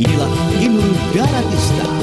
Inilah Imru Daratista.